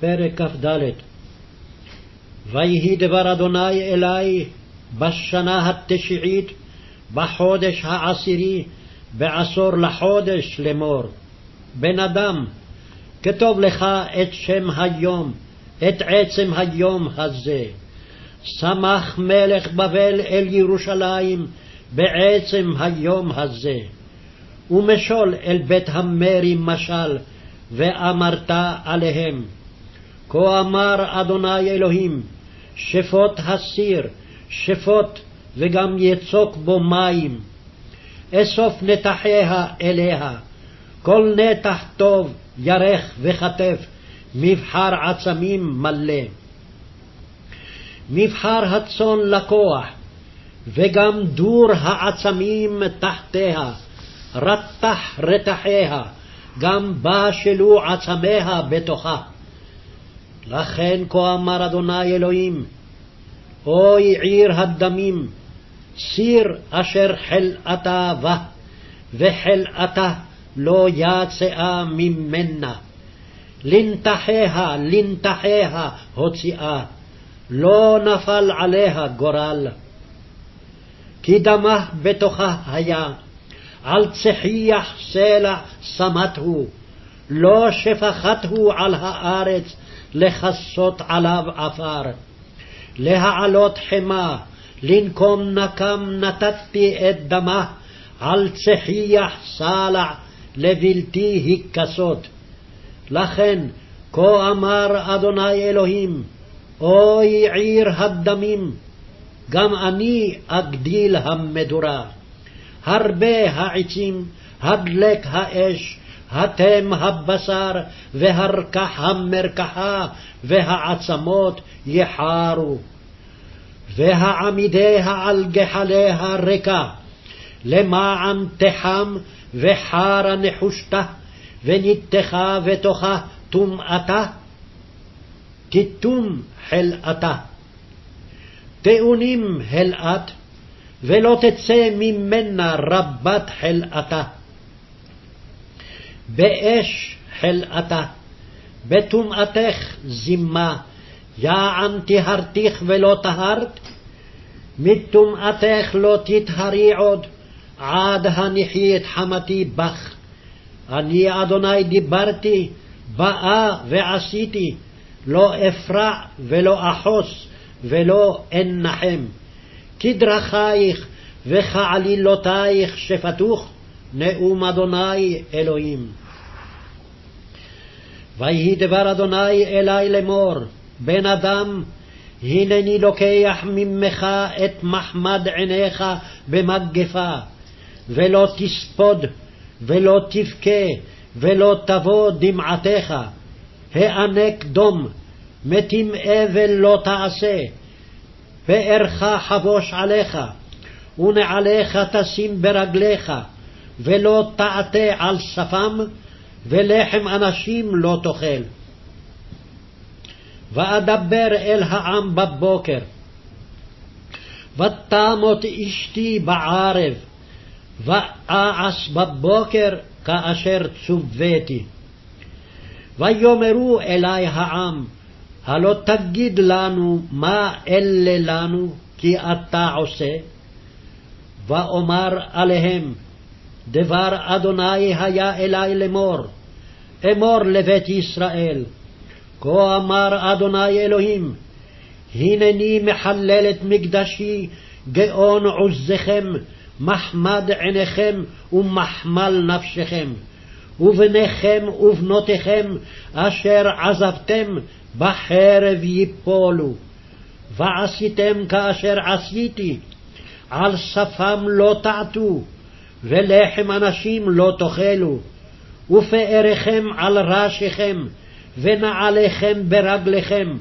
פרק כ"ד ויהי דבר אדוני אלי בשנה התשיעית, בחודש העשירי, בעשור לחודש לאמור. בן אדם, כתוב לך את שם היום, את עצם היום הזה. שמח מלך בבל אל ירושלים בעצם היום הזה. ומשול אל בית המרי משל, ואמרת עליהם, כה אמר אדוני אלוהים, שפוט הסיר, שפוט וגם יצוק בו מים. אסוף נתחיה אליה, כל נתח טוב ירך וכתף, מבחר עצמים מלא. מבחר הצאן לקוח, וגם דור העצמים תחתיה, רתח רתחיה, גם בשלו עצמיה בתוכה. לכן כה אמר אדוני אלוהים, אוי עיר הדמים, סיר אשר חלאתה בה, וחלאתה לא יצאה ממנה. לנתחיה, לנתחיה הוציאה, לא נפל עליה גורל. כי דמה בתוכה היה, על צחיח סלע שמתהו, לא שפכתהו על הארץ לכסות עליו עפר. להעלות חמה, לנקום נקם נתתי את דמה, על צחיח סלע לבלתי הכסות. לכן, כה אמר אדוני אלוהים, אוי עיר הדמים, גם אני אגדיל המדורה. הרבה העצים, הדלק האש, התם הבשר, והרקח המרקחה, והעצמות יחרו. והעמידיה על גחליה ריקה, למען תחם וחרה נחושתה, וניתחה בתוכה טומאתה, תיתום חלאתה. טעונים הלאת, ולא תצא ממנה רבת חלאתה. באש חלאתה, בטומאתך זימה, יען טהרתיך ולא טהרת, מטומאתך לא תטהרי עוד, עד הניחי את חמתי בך. אני אדוני דיברתי, באה ועשיתי, לא אפרע ולא אחוס, ולא אנחם. כדרכייך וכעלילותייך שפתוך, נאום אדוני אלוהים. ויהי דבר אדוני אלי לאמור, בן אדם, הנני לוקח ממך את מחמד עיניך במגפה, ולא תספוד, ולא תבכה, ולא תבוא דמעתך. הענק דום, מתים אבל לא תעשה, פארך חבוש עליך, ונעליך תשים ברגליך, ולא תעטה על שפם, ולחם אנשים לא תאכל. ואדבר אל העם בבוקר, ותמות אשתי בערב, ואעש בבוקר כאשר צוויתי. ויאמרו אלי העם, הלא תגיד לנו מה אלה לנו, כי אתה עושה? ואומר עליהם, דבר אדוני היה אלי לאמור, אמור לבית ישראל, כה אמר אדוני אלוהים, הנני מחלל את מקדשי, גאון עוזכם, מחמד עיניכם ומחמל נפשכם. ובניכם ובנותיכם אשר עזבתם בחרב יפולו. ועשיתם כאשר עשיתי, על שפם לא תעטו, ולחם אנשים לא תאכלו, ופאריכם על ראשיכם, ונעליכם ברגליכם,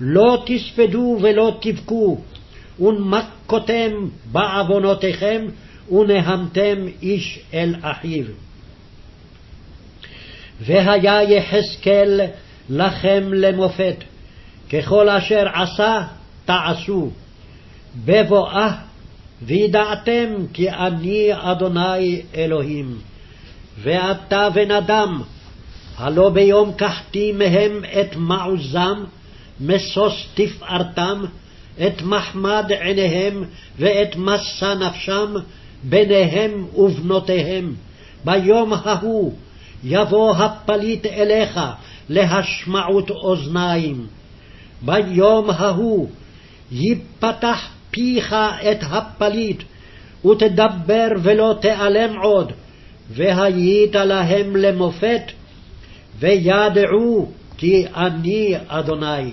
לא תספדו ולא תבכו, ונמכותם בעוונותיכם, ונהמתם איש אל אחיו. והיה יחזקאל לכם למופת, ככל אשר עשה תעשו, בבואה וידעתם כי אני אדוני אלוהים. ואתה בן אדם, הלא ביום קחתי מהם את מעוזם, משוש תפארתם, את מחמד עיניהם ואת משא נפשם, בניהם ובנותיהם. ביום ההוא יבוא הפליט אליך להשמעות אוזניים. ביום ההוא ייפתח פיך את הפליט, ותדבר ולא תיעלם עוד, והיית להם למופת, וידעו כי אני אדוני.